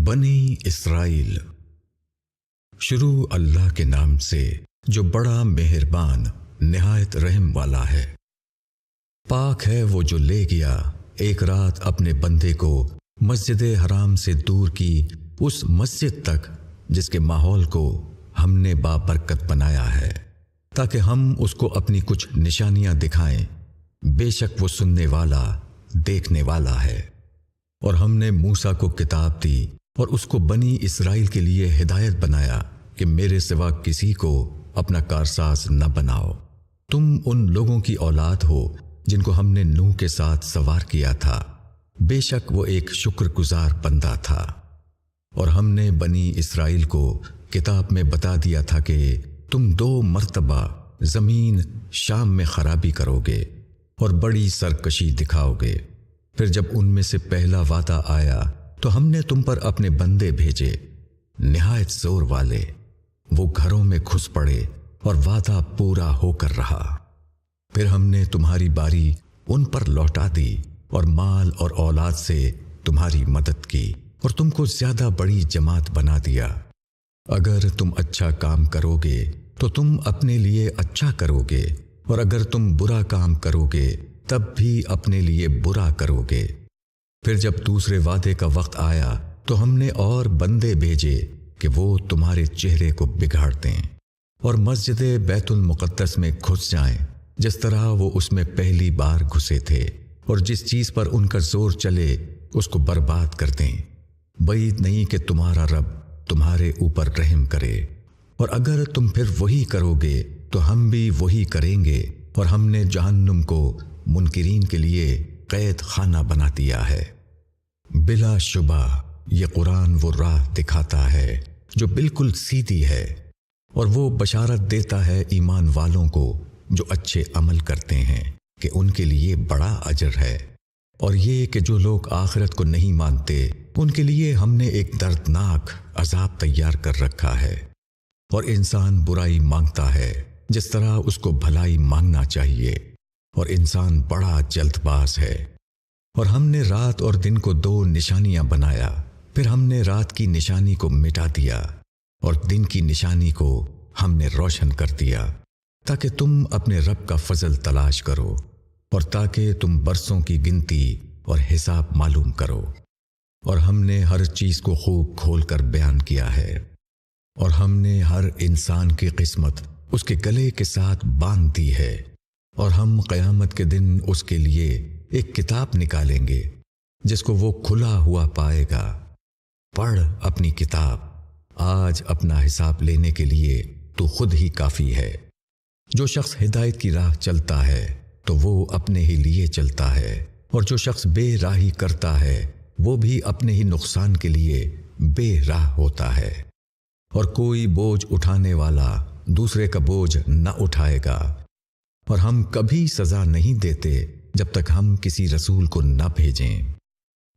بنی اسرائیل۔ شروع اللہ کے نام سے جو بڑا مہربان، نہایت رحم والا ہے۔ پاک ہے وہ جو لے گیا، ایک رات اپنے بندے کو مسجد حرام سے دور کی اس مسجد تک، جس کے ماحول کو ہم نے بابرکت بنایا ہے۔ تاکہ ہم اس کو اپنی کچھ نشانیاں دکھائیں۔ بے شک وہ سننے والا، دیکھنے والا ہے۔ اور ہم نے موسا کو کتاب دی اور اس کو بنی اسرائیل کے لیے ہدایت بنایا کہ میرے سوا کسی کو اپنا کارساز نہ بناؤ۔ تم ان لوگوں کی اولاد ہو جن کو ہم نے نوح کے ساتھ سوار کیا تھا۔ بے شک وہ ایک شکر گزار بندہ تھا۔ اور ہم نے بنی اسرائیل کو کتاب میں بتا دیا تھا کہ تم دو مرتبہ زمین شام میں خرابی کرو گے اور بڑی سرکشی دکھاؤ گے پھر جب ان میں سے پہلا وعدہ آیا تو ہم نے تم پر اپنے بندے بھیجے۔ نہایت زور والے، وہ گھروں میں گھس پڑے اور وعدہ پورا ہو کر رہا۔ پھر ہم نے تمہاری باری ان پر لوٹا دی اور مال اور اولاد سے تمہاری مدد کی اور تم کو زیادہ بڑی جماعت بنا دیا۔ اگر تم اچھا کام کرو گے، تو تم اپنے لیے اچھا کرو گے اور اگر تم برا کام کرو گے، تب بھی اپنے لیے برا کرو گے۔ پھر جب دوسرے وعدے کا وقت آیا تو ہم نے اور بندے بھیجے کہ وہ تمہارے چہرے کو بگاڑ دیں اور مسجد بیت المقدس میں گھس جائیں، جس طرح وہ اس میں پہلی بار گھسے تھے اور جس چیز پر ان کا زور چلے اس کو برباد کر دیں بعید نہیں کہ تمہارا رب تمہارے اوپر رحم کرے۔ اور اگر تم پھر وہی کرو گے تو ہم بھی وہی کریں گے۔ اور ہم نے جہنم کو منکرین کے لیے قید خانہ بنا دیا ہے۔ بلا شبہ یہ قرآن وہ راہ دکھاتا ہے جو بالکل سیدھی ہے اور وہ بشارت دیتا ہے ایمان والوں کو جو اچھے عمل کرتے ہیں کہ ان کے لیے بڑا اجر ہے۔ اور یہ کہ جو لوگ آخرت کو نہیں مانتے، ان کے لیے ہم نے ایک دردناک عذاب تیار کر رکھا ہے۔ اور انسان برائی مانگتا ہے، جس طرح اس کو بھلائی مانگنا چاہیے۔ اور انسان بڑا جلد باز ہے۔ اور ہم نے رات اور دن کو دو نشانیاں بنایا۔ پھر ہم نے رات کی نشانی کو مٹا دیا اور دن کی نشانی کو ہم نے روشن کر دیا تاکہ تم اپنے رب کا فضل تلاش کرو اور تاکہ تم برسوں کی گنتی اور حساب معلوم کرو۔ اور ہم نے ہر چیز کو خوب کھول کر بیان کیا ہے۔ اور ہم نے ہر انسان کی قسمت اس کے گلے کے ساتھ باندھ دی ہے۔ اور ہم قیامت کے دن اس کے لیے ایک کتاب نکالیں گے جس کو وہ کھلا ہوا پائے گا۔ پڑھ اپنی کتاب۔ آج اپنا حساب لینے کے لیے تو خود ہی کافی ہے۔ جو شخص ہدایت کی راہ چلتا ہے تو وہ اپنے ہی لیے چلتا ہے۔ اور جو شخص بے راہی کرتا ہے وہ بھی اپنے ہی نقصان کے لیے بے راہ ہوتا ہے۔ اور کوئی بوجھ اٹھانے والا دوسرے کا بوجھ نہ اٹھائے گا۔ اور ہم کبھی سزا نہیں دیتے جب تک ہم کسی رسول کو نہ بھیجیں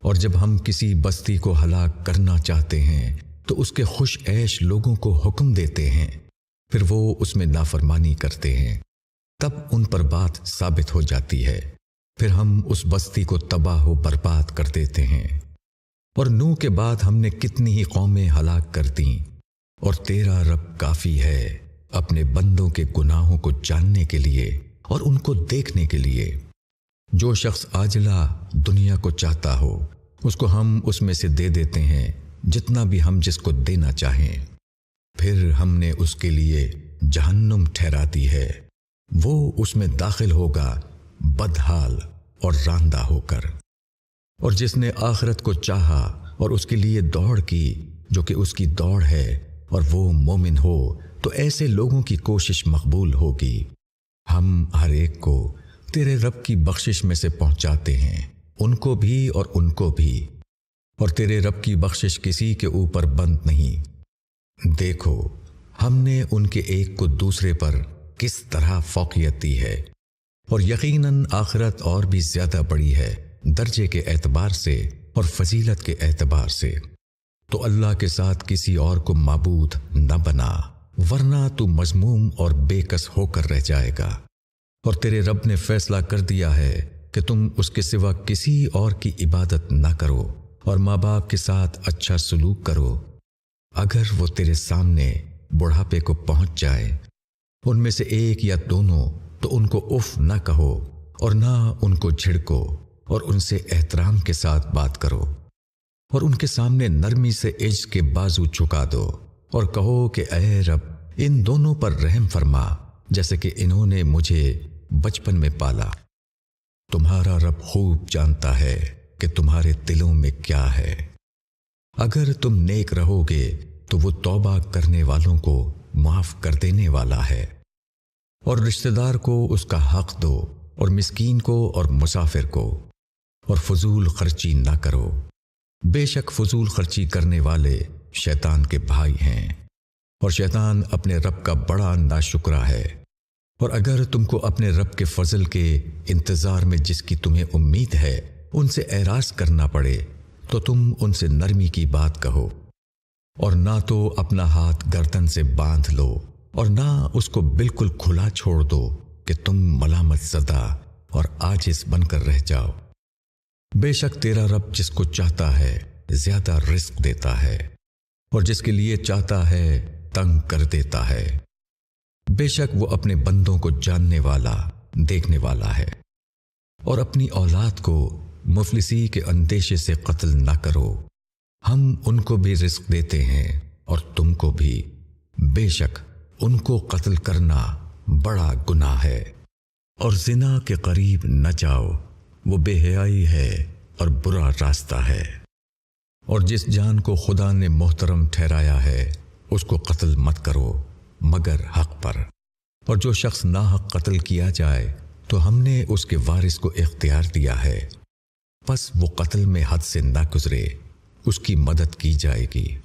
اور جب ہم کسی بستی کو ہلاک کرنا چاہتے ہیں تو اس کے خوش عیش لوگوں کو حکم دیتے ہیں۔ پھر وہ اس میں نافرمانی کرتے ہیں۔ تب ان پر بات ثابت ہو جاتی ہے۔ پھر ہم اس بستی کو تباہ و برباد کر دیتے ہیں۔ اور نو کے بعد ہم نے کتنی ہی قومیں ہلاک کر دیں۔ اور تیرا رب کافی ہے اپنے بندوں کے گناہوں کو جاننے کے لیے اور ان کو دیکھنے کے لیے۔ جو شخص آجلا دنیا کو چاہتا ہو، اس کو ہم اس میں سے دے دیتے ہیں جتنا بھی ہم جس کو دینا چاہیں۔ پھر ہم نے اس کے لیے جہنم ٹھہرا دی ہے۔ وہ اس میں داخل ہوگا، بدحال اور راندہ ہو کر۔ اور جس نے آخرت کو چاہا اور اس کے لیے دوڑ کی، جو کہ اس کی دوڑ ہے اور وہ مومن ہو، تو ایسے لوگوں کی کوشش مقبول ہوگی۔ ہم ہر ایک کو تیرے رب کی بخشش میں سے پہنچاتے ہیں۔ ان کو بھی اور ان کو بھی۔ اور تیرے رب کی بخشش کسی کے اوپر بند نہیں۔ دیکھو، ہم نے ان کے ایک کو دوسرے پر کس طرح فوقیت دی ہے۔ اور یقیناً آخرت اور بھی زیادہ بڑی ہے، درجے کے اعتبار سے اور فضیلت کے اعتبار سے۔ تو اللہ کے ساتھ کسی اور کو معبود نہ بنا، ورنہ تو مضموم اور بے کس ہو کر رہ جائے گا۔ اور تیرے رب نے فیصلہ کر دیا ہے کہ تم اس کے سوا کسی اور کی عبادت نہ کرو اور ماں باپ کے ساتھ اچھا سلوک کرو۔ اگر وہ تیرے سامنے بڑھاپے کو پہنچ جائے، ان میں سے ایک یا دونوں تو ان کو اف نہ کہو اور نہ ان کو جھڑکو اور ان سے احترام کے ساتھ بات کرو اور ان کے سامنے نرمی سے عز کے بازو چکا دو اور کہو کہ اے رب، ان دونوں پر رحم فرما، جیسے کہ انہوں نے مجھے بچپن میں پالا۔ تمہارا رب خوب جانتا ہے کہ تمہارے دلوں میں کیا ہے۔ اگر تم نیک رہو گے، تو وہ توبہ کرنے والوں کو معاف کر دینے والا ہے۔ اور رشتہ دار کو اس کا حق دو، اور مسکین کو اور مسافر کو۔ اور فضول خرچی نہ کرو۔ بے شک فضول خرچی کرنے والے شیطان کے بھائی ہیں۔ اور شیطان اپنے رب کا بڑا ناشکرا ہے۔ اور اگر تم کو اپنے رب کے فضل کے انتظار میں جس کی تمہیں امید ہے ان سے اعراض کرنا پڑے، تو تم ان سے نرمی کی بات کہو اور نہ تو اپنا ہاتھ گردن سے باندھ لو اور نہ اس کو بالکل کھلا چھوڑ دو کہ تم ملامت زدہ اور آجز بن کر رہ جاؤ۔ بے شک تیرا رب جس کو چاہتا ہے زیادہ رزق دیتا ہے اور جس کے لیے چاہتا ہے تنگ کر دیتا ہے۔ بے شک وہ اپنے بندوں کو جاننے والا، دیکھنے والا ہے۔ اور اپنی اولاد کو مفلسی کے اندیشے سے قتل نہ کرو۔ ہم ان کو بھی رزق دیتے ہیں اور تم کو بھی۔ بے شک ان کو قتل کرنا بڑا گناہ ہے۔ اور زنا کے قریب نہ جاؤ، وہ بے حیائی ہے اور برا راستہ ہے۔ اور جس جان کو خدا نے محترم ٹھہرایا ہے، اس کو قتل مت کرو۔ مگر حق پر۔ اور جو شخص ناحق قتل کیا جائے، تو ہم نے اس کے وارث کو اختیار دیا ہے۔ بس وہ قتل میں حد سے نہ گزرے، اس کی مدد کی جائے گی۔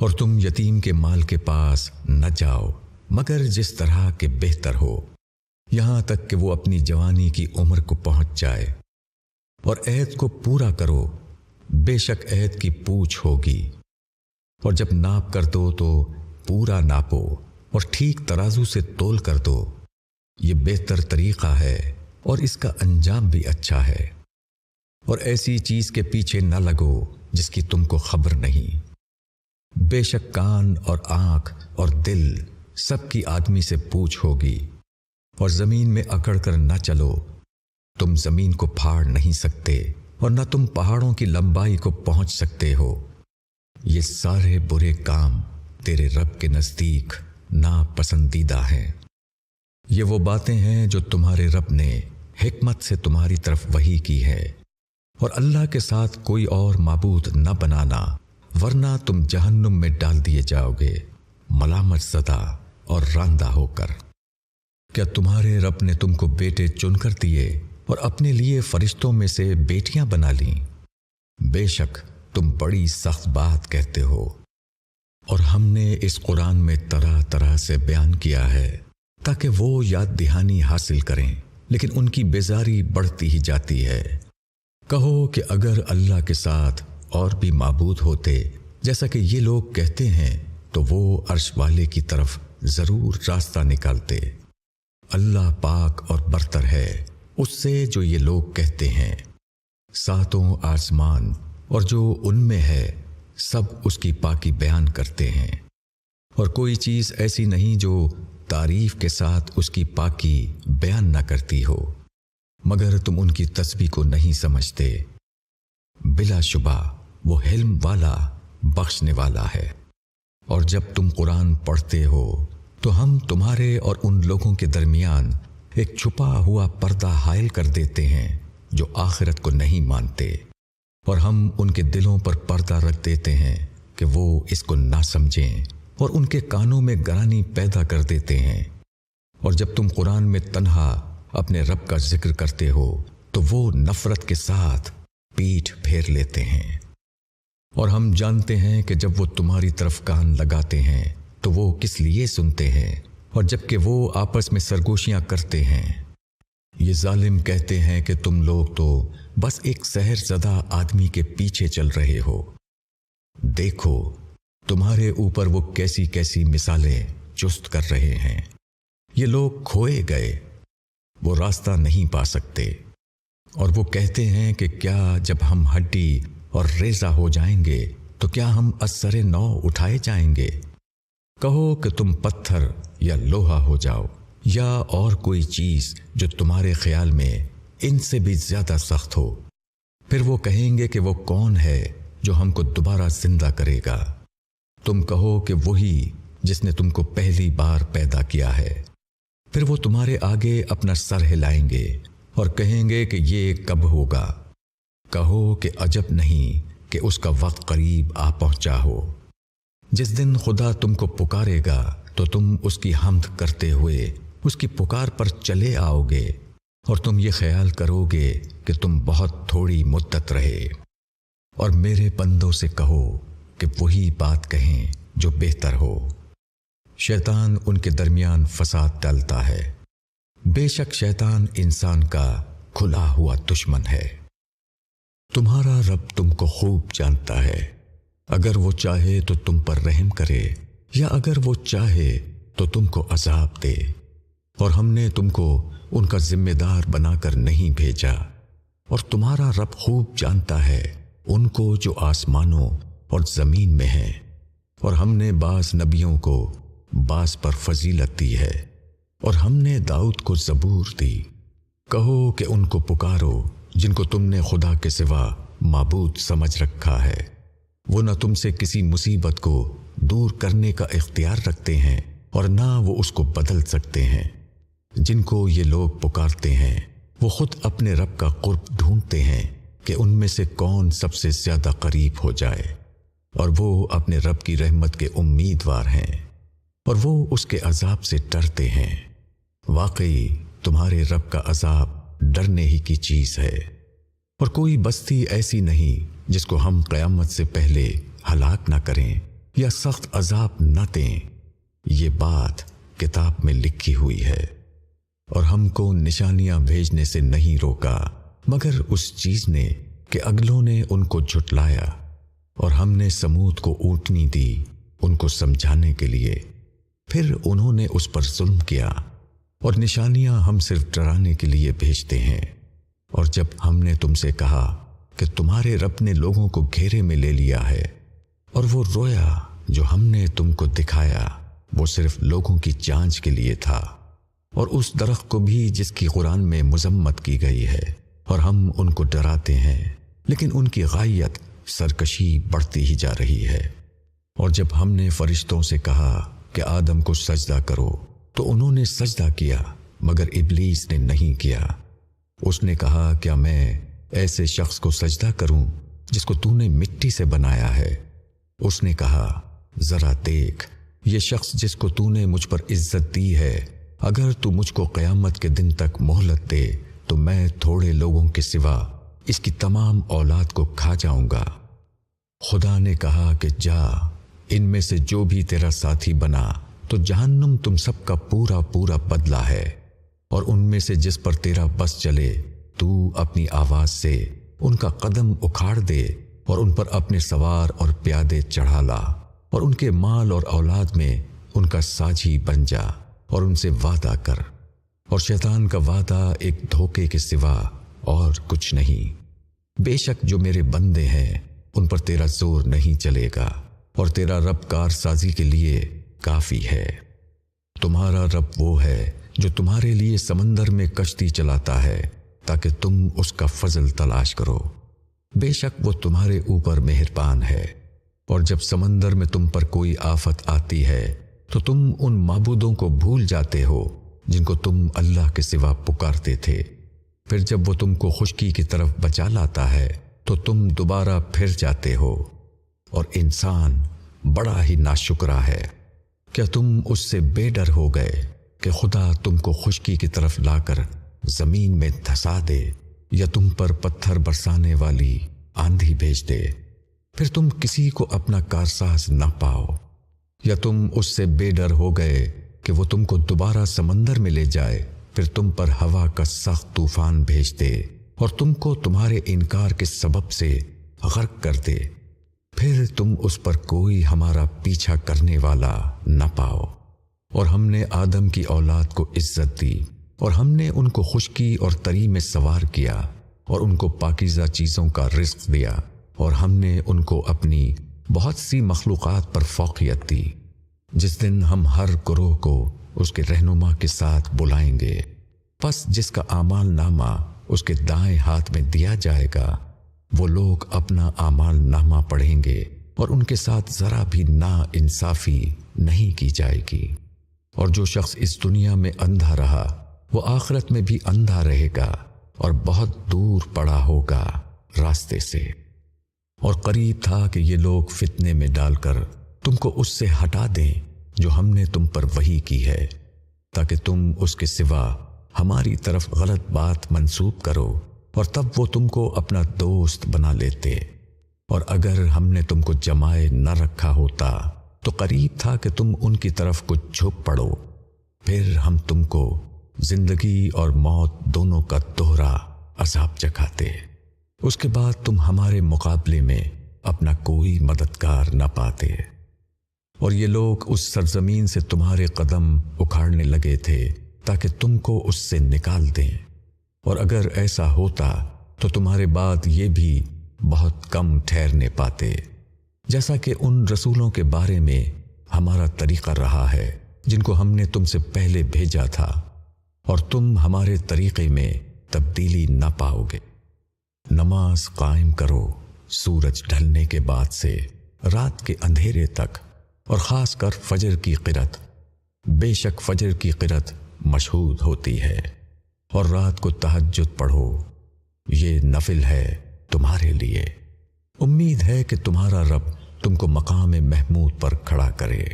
اور تم یتیم کے مال کے پاس نہ جاؤ، مگر جس طرح کے بہتر ہو، یہاں تک کہ وہ اپنی جوانی کی عمر کو پہنچ جائے۔ اور عہد کو پورا کرو، بے شک عہد کی پوچھ ہوگی۔ اور جب ناپ کر دو تو پورا ناپو اور ٹھیک ترازو سے تول کر دو۔ یہ بہتر طریقہ ہے اور اس کا انجام بھی اچھا ہے۔ اور ایسی چیز کے پیچھے نہ لگو جس کی تم کو خبر نہیں۔ بے شک کان اور آنکھ اور دل سب کی آدمی سے پوچھ ہوگی اور زمین میں اکڑ کر نہ چلو۔ تم زمین کو پھاڑ نہیں سکتے اور نہ تم پہاڑوں کی لمبائی کو پہنچ سکتے ہو۔ یہ سارے برے کام تیرے رب کے نزدیک نا پسندیدہ ہیں۔ یہ وہ باتیں ہیں جو تمہارے رب نے حکمت سے تمہاری طرف وہی کی ہے۔ اور اللہ کے ساتھ کوئی اور معبود نہ بنانا، ورنہ تم جہنم میں ڈال دیے جاؤ گے، ملامت زدہ اور راندہ ہو کر۔ کیا تمہارے رب نے تم کو بیٹے چن کر دیے اور اپنے لیے فرشتوں میں سے بیٹیاں بنا لیں؟ بے شک تم بڑی سخت بات کہتے ہو۔ اور ہم نے اس قرآن میں طرح طرح سے بیان کیا ہے تاکہ وہ یاد دہانی حاصل کریں، لیکن ان کی بیزاری بڑھتی ہی جاتی ہے۔ کہو کہ اگر اللہ کے ساتھ اور بھی معبود ہوتے، جیسا کہ یہ لوگ کہتے ہیں، تو وہ عرش والے کی طرف ضرور راستہ نکالتے۔ اللہ پاک اور برتر ہے، اس سے جو یہ لوگ کہتے ہیں، ساتوں آسمان اور جو ان میں ہے سب اس کی پاکی بیان کرتے ہیں۔ اور کوئی چیز ایسی نہیں جو تعریف کے ساتھ اس کی پاکی بیان نہ کرتی ہو۔ مگر تم ان کی تصویر کو نہیں سمجھتے۔ بلا شبہ وہ حلم والا بخشنے والا ہے۔ اور جب تم قرآن پڑھتے ہو تو ہم تمہارے اور ان لوگوں کے درمیان ایک چھپا ہوا پردہ حائل کر دیتے ہیں جو آخرت کو نہیں مانتے۔ اور ہم ان کے دلوں پر پردہ رکھ دیتے ہیں کہ وہ اس کو نہ سمجھیں اور ان کے کانوں میں گرانی پیدا کر دیتے ہیں۔ اور جب تم قرآن میں تنہا اپنے رب کا ذکر کرتے ہو، تو وہ نفرت کے ساتھ پیٹھ پھیر لیتے ہیں۔ اور ہم جانتے ہیں کہ جب وہ تمہاری طرف کان لگاتے ہیں، تو وہ کس لیے سنتے ہیں؟ اور جبکہ وہ آپس میں سرگوشیاں کرتے ہیں، یہ ظالم کہتے ہیں کہ تم لوگ تو بس ایک سہر زدہ آدمی کے پیچھے چل رہے ہو۔ دیکھو، تمہارے اوپر وہ کیسی کیسی مثالیں چست کر رہے ہیں۔ یہ لوگ کھوئے گئے، وہ راستہ نہیں پا سکتے۔ اور وہ کہتے ہیں کہ کیا جب ہم ہڈی اور ریزا ہو جائیں گے، تو کیا ہم اثر نو اٹھائے جائیں گے؟ کہو کہ تم پتھر یا لوہا ہو جاؤ، یا اور کوئی چیز جو تمہارے خیال میں ان سے بھی زیادہ سخت ہو۔ پھر وہ کہیں گے کہ وہ کون ہے جو ہم کو دوبارہ زندہ کرے گا۔ تم کہو کہ وہی جس نے تم کو پہلی بار پیدا کیا ہے۔ پھر وہ تمہارے آگے اپنا سر ہلائیں گے اور کہیں گے کہ یہ کب ہوگا۔ کہو کہ عجب نہیں کہ اس کا وقت قریب آ پہنچا ہو۔ جس دن خدا تم کو پکارے گا تو تم اس کی حمد کرتے ہوئے اس کی پکار پر چلے آؤ گے۔ اور تم یہ خیال کرو گے کہ تم بہت تھوڑی مدت رہے۔ اور میرے بندوں سے کہو کہ وہی بات کہیں جو بہتر ہو۔ شیطان ان کے درمیان فساد ڈالتا ہے۔ بے شک شیطان انسان کا کھلا ہوا دشمن ہے۔ تمہارا رب تم کو خوب جانتا ہے۔ اگر وہ چاہے تو تم پر رحم کرے، یا اگر وہ چاہے تو تم کو عذاب دے۔ اور ہم نے تم کو ان کا ذمہ دار بنا کر نہیں بھیجا۔ اور تمہارا رب خوب جانتا ہے ان کو جو آسمانوں اور زمین میں ہیں۔ اور ہم نے بعض نبیوں کو بعض پر فضیلت دی ہے۔ اور ہم نے داؤد کو زبور دی۔ کہو کہ ان کو پکارو جن کو تم نے خدا کے سوا معبود سمجھ رکھا ہے۔ وہ نہ تم سے کسی مصیبت کو دور کرنے کا اختیار رکھتے ہیں اور نہ وہ اس کو بدل سکتے ہیں۔ جن کو یہ لوگ پکارتے ہیں، وہ خود اپنے رب کا قرب ڈھونڈتے ہیں کہ ان میں سے کون سب سے زیادہ قریب ہو جائے۔ اور وہ اپنے رب کی رحمت کے امیدوار ہیں، اور وہ اس کے عذاب سے ڈرتے ہیں۔ واقعی، تمہارے رب کا عذاب ڈرنے ہی کی چیز ہے۔ اور کوئی بستی ایسی نہیں جس کو ہم قیامت سے پہلے ہلاک نہ کریں یا سخت عذاب نہ دیں۔ یہ بات کتاب میں لکھی ہوئی ہے۔ اور ہم کو نشانیاں بھیجنے سے نہیں روکا، مگر اس چیز نے کہ اگلوں نے ان کو جھٹلایا اور ہم نے سمود کو اونٹنی دی ان کو سمجھانے کے لیے۔ پھر انہوں نے اس پر ظلم کیا اور نشانیاں ہم صرف ڈرانے کے لیے بھیجتے ہیں۔ اور جب ہم نے تم سے کہا کہ تمہارے رب نے لوگوں کو گھیرے میں لے لیا ہے اور وہ رویا جو ہم نے تم کو دکھایا، وہ صرف لوگوں کی جانچ کے لیے تھا۔ اور اس درخت کو بھی جس کی قرآن میں مذمت کی گئی ہے، اور ہم ان کو ڈراتے ہیں، لیکن ان کی غائیت سرکشی بڑھتی ہی جا رہی ہے۔ اور جب ہم نے فرشتوں سے کہا کہ آدم کو سجدہ کرو، تو انہوں نے سجدہ کیا، مگر ابلیس نے نہیں کیا۔ اس نے کہا، کیا میں ایسے شخص کو سجدہ کروں جس کو تو نے مٹی سے بنایا ہے؟ اس نے کہا، ذرا دیکھ، یہ شخص جس کو تو نے مجھ پر عزت دی ہے اگر تو مجھ کو قیامت کے دن تک مہلت دے، تو میں تھوڑے لوگوں کے سوا اس کی تمام اولاد کو کھا جاؤں گا۔ خدا نے کہا کہ جا، ان میں سے جو بھی تیرا ساتھی بنا، تو جہنم تم سب کا پورا پورا بدلہ ہے۔ اور ان میں سے جس پر تیرا بس چلے، تو اپنی آواز سے ان کا قدم اکھاڑ دے اور ان پر اپنے سوار اور پیادے چڑھا لا اور ان کے مال اور اولاد میں ان کا ساجھی بن جا۔ اور ان سے وعدہ کر۔ اور شیطان کا وعدہ ایک دھوکے کے سوا اور کچھ نہیں۔ بے شک جو میرے بندے ہیں، ان پر تیرا زور نہیں چلے گا، اور تیرا رب کار سازی کے لیے کافی ہے۔ تمہارا رب وہ ہے جو تمہارے لیے سمندر میں کشتی چلاتا ہے، تاکہ تم اس کا فضل تلاش کرو۔ بے شک وہ تمہارے اوپر مہربان ہے، اور جب سمندر میں تم پر کوئی آفت آتی ہے تو تم ان معبودوں کو بھول جاتے ہو جن کو تم اللہ کے سوا پکارتے تھے۔ پھر جب وہ تم کو خشکی کی طرف بچا لاتا ہے، تو تم دوبارہ پھر جاتے ہو۔ اور انسان بڑا ہی ناشکرا ہے۔ کیا تم اس سے بے ڈر ہو گئے کہ خدا تم کو خشکی کی طرف لا کر زمین میں دھسا دے یا تم پر پتھر برسانے والی آندھی بھیج دے؟ پھر تم کسی کو اپنا کارساز نہ پاؤ۔ یا تم اس سے بے ڈر ہو گئے کہ وہ تم کو دوبارہ سمندر میں لے جائے، پھر تم پر ہوا کا سخت طوفان بھیج دے اور تم کو تمہارے انکار کے سبب سے غرق کر دے۔ پھر تم اس پر کوئی ہمارا پیچھا کرنے والا نہ پاؤ۔ اور ہم نے آدم کی اولاد کو عزت دی، اور ہم نے ان کو خشکی اور تری میں سوار کیا اور ان کو پاکیزہ چیزوں کا رزق دیا، اور ہم نے ان کو اپنی بہت سی مخلوقات پر فوقیت دی جس دن ہم ہر گروہ کو اس کے رہنما کے ساتھ بلائیں گے، پس جس کا اعمال نامہ اس کے دائیں ہاتھ میں دیا جائے گا، وہ لوگ اپنا اعمال نامہ پڑھیں گے اور ان کے ساتھ ذرا بھی نا انصافی نہیں کی جائے گی۔ اور جو شخص اس دنیا میں اندھا رہا، وہ آخرت میں بھی اندھا رہے گا اور بہت دور پڑا ہوگا راستے سے۔ اور قریب تھا کہ یہ لوگ فتنے میں ڈال کر تم کو اس سے ہٹا دیں جو ہم نے تم پر وہی کی ہے، تاکہ تم اس کے سوا ہماری طرف غلط بات منسوب کرو اور تب وہ تم کو اپنا دوست بنا لیتے۔ اور اگر ہم نے تم کو جمائے نہ رکھا ہوتا، تو قریب تھا کہ تم ان کی طرف کچھ جھپ پڑو۔ پھر ہم تم کو زندگی اور موت دونوں کا دوہرا عذاب چکھاتے۔ اس کے بعد تم ہمارے مقابلے میں اپنا کوئی مددگار نہ پاتے۔ اور یہ لوگ اس سرزمین سے تمہارے قدم اکھاڑنے لگے تھے تاکہ تم کو اس سے نکال دیں۔ اور اگر ایسا ہوتا تو تمہارے بعد یہ بھی بہت کم ٹھہرنے پاتے۔ جیسا کہ ان رسولوں کے بارے میں ہمارا طریقہ رہا ہے، جن کو ہم نے تم سے پہلے بھیجا تھا۔ اور تم ہمارے طریقے میں تبدیلی نہ پاؤ گے۔ نماز قائم کرو سورج ڈھلنے کے بعد سے رات کے اندھیرے تک اور خاص کر فجر کی قرت۔ بے شک فجر کی قرت مشہود ہوتی ہے اور رات کو تہجد پڑھو۔ یہ نفل ہے تمہارے لیے۔ امید ہے کہ تمہارا رب تم کو مقام محمود پر کھڑا کرے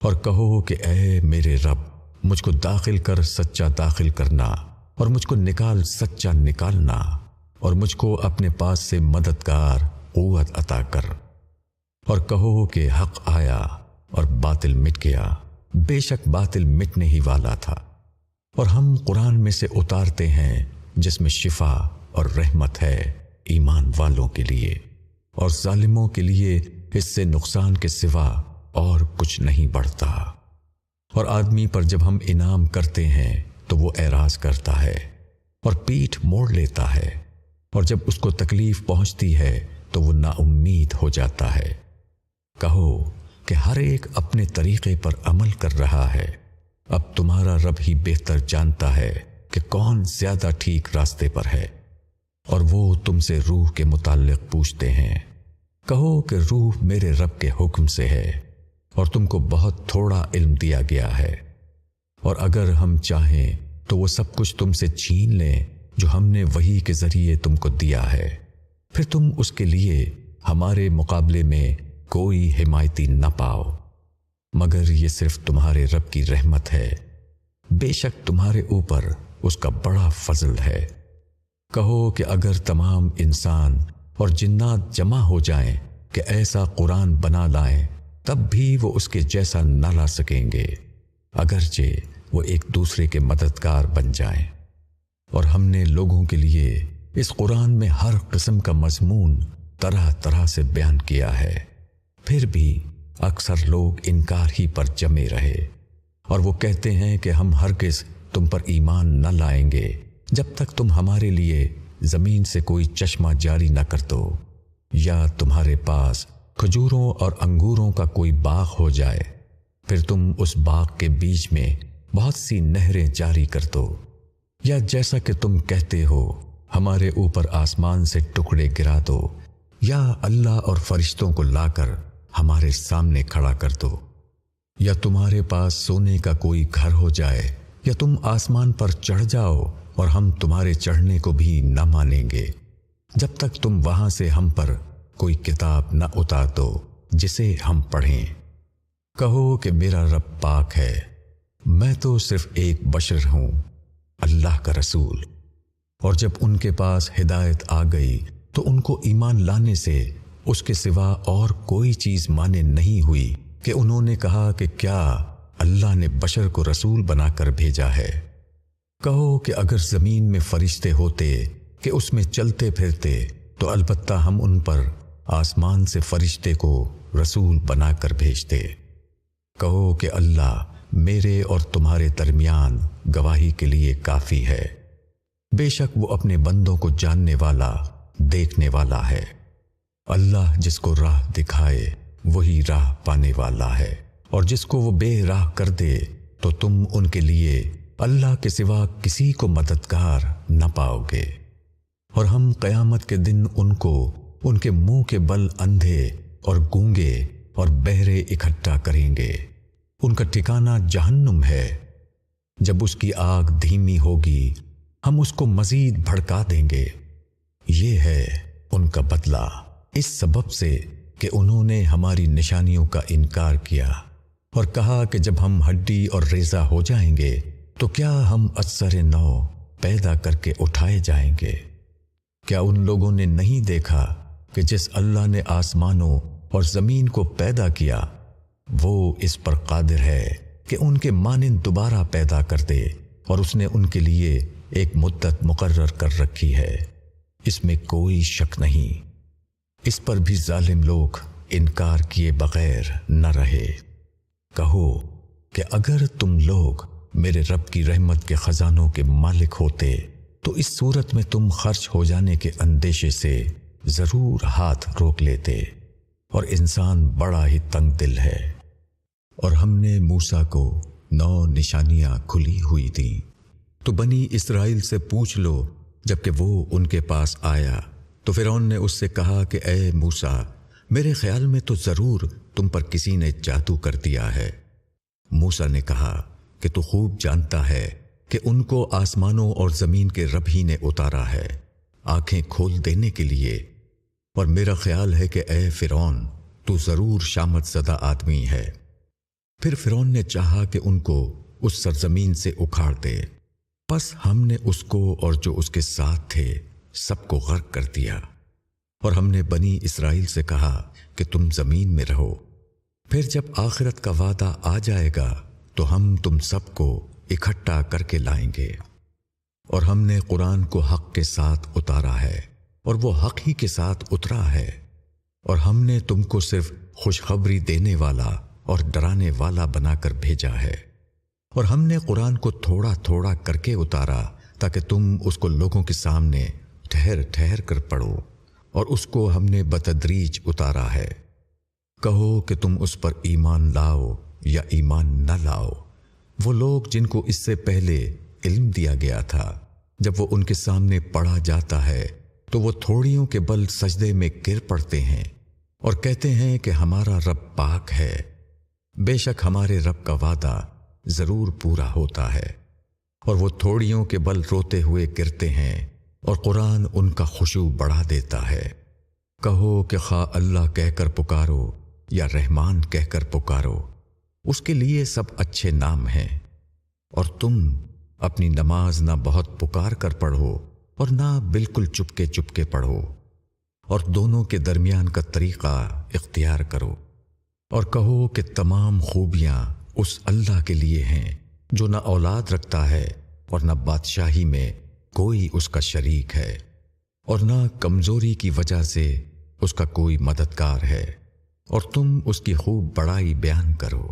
اور کہو کہ اے میرے رب، مجھ کو داخل کر، سچا داخل کرنا اور مجھ کو نکال، سچا نکالنا۔ اور مجھ کو اپنے پاس سے مددگار قوت عطا کر اور کہو کہ حق آیا اور باطل مٹ گیا۔ بے شک باطل مٹنے ہی والا تھا۔ اور ہم قرآن میں سے اتارتے ہیں جس میں شفا اور رحمت ہے ایمان والوں کے لیے۔ اور ظالموں کے لیے اس سے نقصان کے سوا اور کچھ نہیں بڑھتا۔ اور آدمی پر جب ہم انعام کرتے ہیں تو وہ اعراض کرتا ہے اور پیٹھ موڑ لیتا ہے۔ اور جب اس کو تکلیف پہنچتی ہے تو وہ نا امید ہو جاتا ہے۔ کہو کہ ہر ایک اپنے طریقے پر عمل کر رہا ہے۔ اب تمہارا رب ہی بہتر جانتا ہے کہ کون زیادہ ٹھیک راستے پر ہے۔ اور وہ تم سے روح کے متعلق پوچھتے ہیں۔ کہو کہ روح میرے رب کے حکم سے ہے اور تم کو بہت تھوڑا علم دیا گیا ہے۔ اور اگر ہم چاہیں تو وہ سب کچھ تم سے چھین لیں۔ جو ہم نے وہی کے ذریعے تم کو دیا ہے۔ پھر تم اس کے لیے ہمارے مقابلے میں کوئی حمایتی نہ پاؤ۔ مگر یہ صرف تمہارے رب کی رحمت ہے۔ بے شک تمہارے اوپر اس کا بڑا فضل ہے۔ کہو کہ اگر تمام انسان اور جنات جمع ہو جائیں کہ ایسا قرآن بنا لائیں، تب بھی وہ اس کے جیسا نہ لا سکیں گے۔ اگرچہ وہ ایک دوسرے کے مددگار بن جائیں۔ اور ہم نے لوگوں کے لیے اس قرآن میں ہر قسم کا مضمون طرح طرح سے بیان کیا ہے۔ پھر بھی اکثر لوگ انکار ہی پر جمے رہے اور وہ کہتے ہیں کہ ہم ہرگز تم پر ایمان نہ لائیں گے جب تک تم ہمارے لیے زمین سے کوئی چشمہ جاری نہ کر دو یا تمہارے پاس کھجوروں اور انگوروں کا کوئی باغ ہو جائے۔ پھر تم اس باغ کے بیچ میں بہت سی نہریں جاری کر دو۔ یا جیسا کہ تم کہتے ہو، ہمارے اوپر آسمان سے ٹکڑے گرا دو، یا اللہ اور فرشتوں کو لا کر ہمارے سامنے کھڑا کر دو۔ یا تمہارے پاس سونے کا کوئی گھر ہو جائے، یا تم آسمان پر چڑھ جاؤ اور ہم تمہارے چڑھنے کو بھی نہ مانیں گے۔ جب تک تم وہاں سے ہم پر کوئی کتاب نہ اتار دو، جسے ہم پڑھیں۔ کہو کہ میرا رب پاک ہے، میں تو صرف ایک بشر ہوں۔ اللہ کا رسول۔ اور جب ان کے پاس ہدایت آ گئی، تو ان کو ایمان لانے سے اس کے سوا اور کوئی چیز مانے نہیں ہوئی کہ انہوں نے کہا کہ کیا اللہ نے بشر کو رسول بنا کر بھیجا ہے۔ کہو کہ اگر زمین میں فرشتے ہوتے، کہ اس میں چلتے پھرتے، تو البتہ ہم ان پر آسمان سے فرشتے کو رسول بنا کر بھیجتے۔ کہو کہ اللہ میرے اور تمہارے درمیان گواہی کے لیے کافی ہے۔ بے شک وہ اپنے بندوں کو جاننے والا، دیکھنے والا ہے۔ اللہ جس کو راہ دکھائے، وہی راہ پانے والا ہے۔ اور جس کو وہ بے راہ کر دے، تو تم ان کے لیے اللہ کے سوا کسی کو مددگار نہ پاؤ گے۔ اور ہم قیامت کے دن ان کو ان کے منہ کے بل اندھے اور گونگے اور بہرے اکٹھا کریں گے۔ ان کا ٹھکانہ جہنم ہے۔ جب اس کی آگ دھیمی ہوگی، ہم اس کو مزید بھڑکا دیں گے۔ یہ ہے ان کا بدلہ۔ اس سبب سے کہ انہوں نے ہماری نشانیوں کا انکار کیا اور کہا کہ جب ہم ہڈی اور ریزہ ہو جائیں گے، تو کیا ہم اثر نو پیدا کر کے اٹھائے جائیں گے؟ کیا ان لوگوں نے نہیں دیکھا کہ جس اللہ نے آسمانوں اور زمین کو پیدا کیا وہ اس پر قادر ہے کہ ان کے مانند دوبارہ پیدا کر دے اور اس نے ان کے لیے ایک مدت مقرر کر رکھی ہے۔ اس میں کوئی شک نہیں۔ اس پر بھی ظالم لوگ انکار کیے بغیر نہ رہے۔ کہو کہ اگر تم لوگ میرے رب کی رحمت کے خزانوں کے مالک ہوتے، تو اس صورت میں تم خرچ ہو جانے کے اندیشے سے ضرور ہاتھ روک لیتے۔ اور انسان بڑا ہی تنگ دل ہے۔ اور ہم نے موسا کو نو نشانیاں کھلی ہوئی تھیں۔ تو بنی اسرائیل سے پوچھ لو، جبکہ وہ ان کے پاس آیا۔ تو فرعون نے اس سے کہا کہ اے موسا میرے خیال میں تو ضرور تم پر کسی نے جادو کر دیا ہے۔ موسا نے کہا کہ تو خوب جانتا ہے کہ ان کو آسمانوں اور زمین کے رب ہی نے اتارا ہے، آنکھیں کھول دینے کے لیے۔ اور میرا خیال ہے کہ اے فرعون، تو ضرور شامت زدہ آدمی ہے۔ پھر فرعون نے چاہا کہ ان کو اس سرزمین سے اکھاڑ دے۔ بس ہم نے اس کو اور جو اس کے ساتھ تھے سب کو غرق کر دیا۔ اور ہم نے بنی اسرائیل سے کہا کہ تم زمین میں رہو۔ پھر جب آخرت کا وعدہ آ جائے گا تو ہم تم سب کو اکٹھا کر کے لائیں گے۔ اور ہم نے قرآن کو حق کے ساتھ اتارا ہے اور وہ حق ہی کے ساتھ اترا ہے۔ اور ہم نے تم کو صرف خوشخبری دینے والا اور ڈرانے والا بنا کر بھیجا ہے۔ اور ہم نے قرآن کو تھوڑا تھوڑا کر کے اتارا تاکہ تم اس کو لوگوں کے سامنے ٹھہر ٹھہر کر پڑھو۔ اور اس کو ہم نے بتدریج اتارا ہے۔ کہو کہ تم اس پر ایمان لاؤ یا ایمان نہ لاؤ۔ وہ لوگ جن کو اس سے پہلے علم دیا گیا تھا، جب وہ ان کے سامنے پڑھا جاتا ہے، تو وہ تھوڑیوں کے بل سجدے میں گر پڑتے ہیں اور کہتے ہیں کہ ہمارا رب پاک ہے۔ بے شک ہمارے رب کا وعدہ ضرور پورا ہوتا ہے۔ اور وہ تھوڑیوں کے بل روتے ہوئے گرتے ہیں اور قرآن ان کا خوشو بڑھا دیتا ہے۔ کہو کہ خواہ اللہ کہہ کر پکارو یا رحمان کہہ کر پکارو، اس کے لیے سب اچھے نام ہیں۔ اور تم اپنی نماز نہ بہت پکار کر پڑھو اور نہ بالکل چپکے چپکے پڑھو، اور دونوں کے درمیان کا طریقہ اختیار کرو۔ اور کہو کہ تمام خوبیاں اس اللہ کے لیے ہیں جو نہ اولاد رکھتا ہے اور نہ بادشاہی میں کوئی اس کا شریک ہے اور نہ کمزوری کی وجہ سے اس کا کوئی مددگار ہے اور تم اس کی خوب بڑائی بیان کرو۔